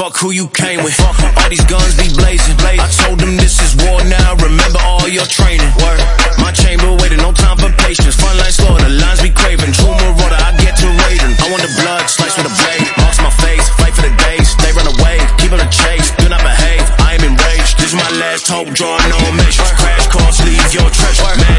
All these guns be blazing. I told them this is war now. Remember all your training. Word. My chamber waiting, no time for patience. Front line slow, the lines be craving. True marauder, I get to raiding. I want the blood, slice with a blade. Marks my face, fight for the days. They run away, keep on the chase. Do not behave, I am enraged. This is my last hope, drawing no measures. Crash course, leave your treasure.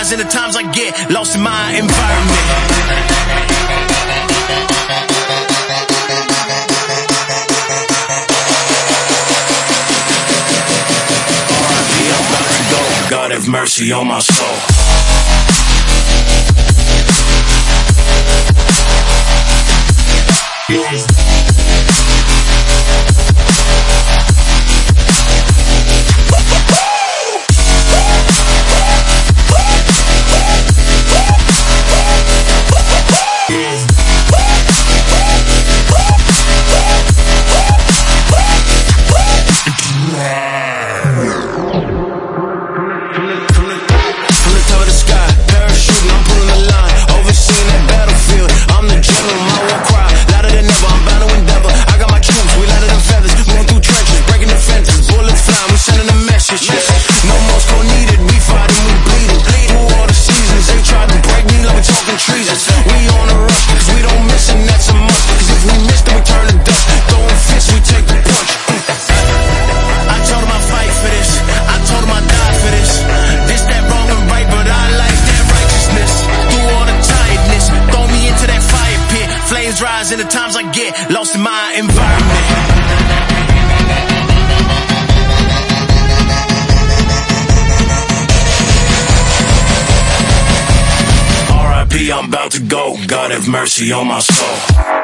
Rise in the times I get lost in my environment. God have mercy on my soul. From Rise in the times I get lost in my environment. I'm about to go. God have mercy on my soul.